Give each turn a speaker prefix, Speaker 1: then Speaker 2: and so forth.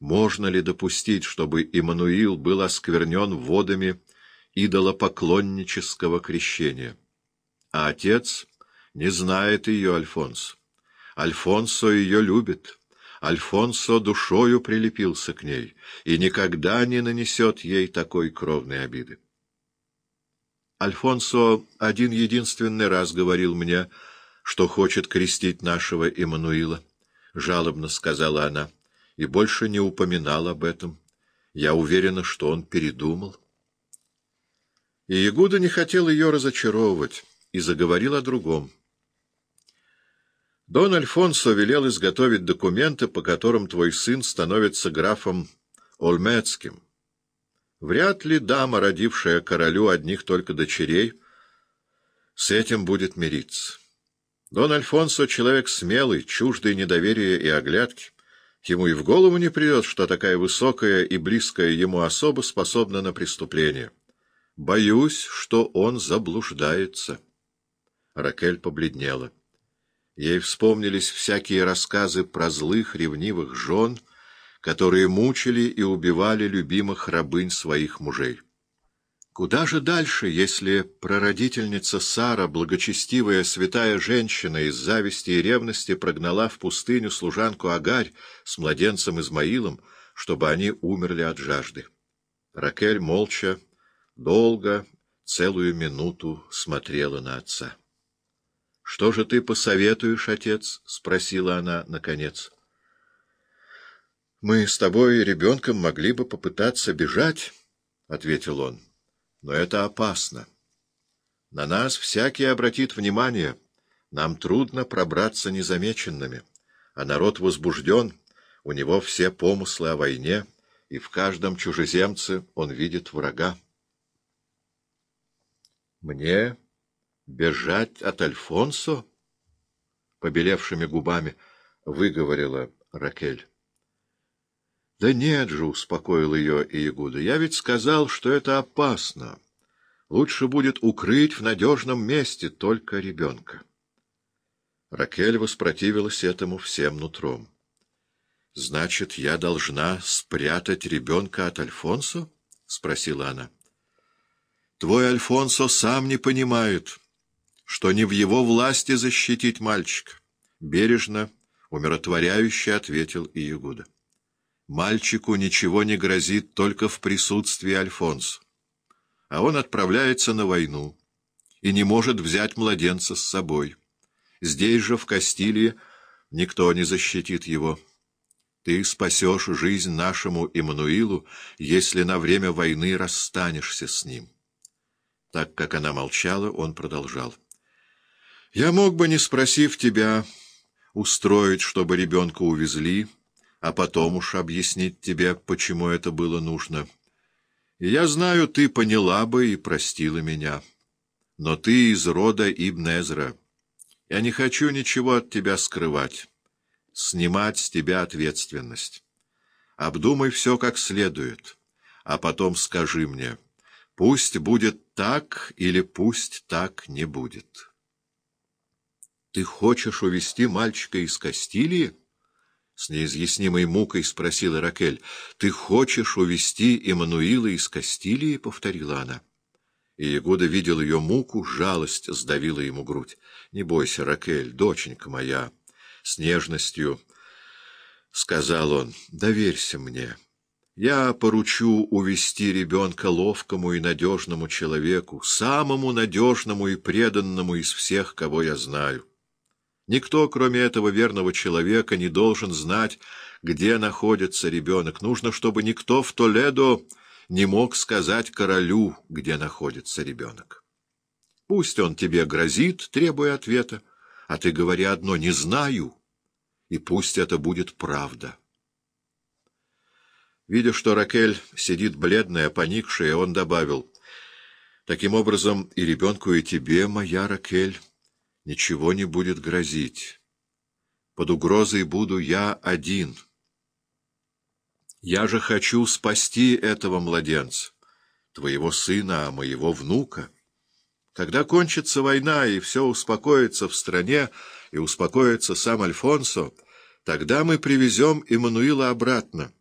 Speaker 1: Можно ли допустить, чтобы Иммануил был осквернен водами идолопоклоннического крещения? А отец не знает ее, Альфонс. Альфонсо ее любит. Альфонсо душою прилепился к ней и никогда не нанесет ей такой кровной обиды. Альфонсо один единственный раз говорил мне, что хочет крестить нашего Иммануила, — жалобно сказала она, и больше не упоминал об этом. Я уверена, что он передумал. И Ягуда не хотел ее разочаровывать и заговорил о другом. Дон Альфонсо велел изготовить документы, по которым твой сын становится графом Ольмецким. Вряд ли дама, родившая королю одних только дочерей, с этим будет мириться. Дон Альфонсо — человек смелый, чуждый недоверия и оглядки. Ему и в голову не придет, что такая высокая и близкая ему особа способна на преступление. Боюсь, что он заблуждается. Ракель побледнела. Ей вспомнились всякие рассказы про злых, ревнивых жен, которые мучили и убивали любимых рабынь своих мужей. Куда же дальше, если прародительница Сара, благочестивая святая женщина, из зависти и ревности прогнала в пустыню служанку Агарь с младенцем Измаилом, чтобы они умерли от жажды? Ракель молча, долго, целую минуту смотрела на отца. — Что же ты посоветуешь, отец? — спросила она наконец. — Мы с тобой и ребенком могли бы попытаться бежать, — ответил он. — Но это опасно. На нас всякий обратит внимание. Нам трудно пробраться незамеченными. А народ возбужден, у него все помыслы о войне, и в каждом чужеземце он видит врага. Мне бежать от Альфонсо? — побелевшими губами выговорила Ракель. — Да нет же, — успокоил ее Иегуда, — я ведь сказал, что это опасно. Лучше будет укрыть в надежном месте только ребенка. Ракель воспротивилась этому всем нутром. — Значит, я должна спрятать ребенка от Альфонсо? — спросила она. — Твой Альфонсо сам не понимает что не в его власти защитить мальчика. Бережно, умиротворяюще ответил Иегуда. Мальчику ничего не грозит только в присутствии Альфонса. А он отправляется на войну и не может взять младенца с собой. Здесь же, в Кастилии, никто не защитит его. Ты спасешь жизнь нашему Иммануилу, если на время войны расстанешься с ним. Так как она молчала, он продолжал. — я мог бы, не спросив тебя, устроить, чтобы ребенка увезли, а потом уж объяснить тебе, почему это было нужно. И я знаю, ты поняла бы и простила меня. Но ты из рода Ибн Эзра. Я не хочу ничего от тебя скрывать, снимать с тебя ответственность. Обдумай все как следует, а потом скажи мне, пусть будет так или пусть так не будет». Ты хочешь увести мальчика из Кастилии? С неизъяснимой мукой спросила Ракель. Ты хочешь увести Эммануила из Кастилии? повторила она. И Ягуда видел ее муку, жалость сдавила ему грудь. Не бойся, Ракель, доченька моя, с нежностью сказал он, доверься мне. Я поручу увести ребенка ловкому и надежному человеку, самому надежному и преданному из всех, кого я знаю. Никто, кроме этого верного человека, не должен знать, где находится ребенок. Нужно, чтобы никто в Толедо не мог сказать королю, где находится ребенок. Пусть он тебе грозит, требуя ответа, а ты говори одно «не знаю», и пусть это будет правда. Видя, что Ракель сидит бледная, поникшая, он добавил, «Таким образом и ребенку, и тебе, моя Ракель» ничего не будет грозить. Под угрозой буду я один. Я же хочу спасти этого младенца, твоего сына, а моего внука. Когда кончится война и все успокоится в стране, и успокоится сам Альфонсо, тогда мы привезем Эммануила обратно,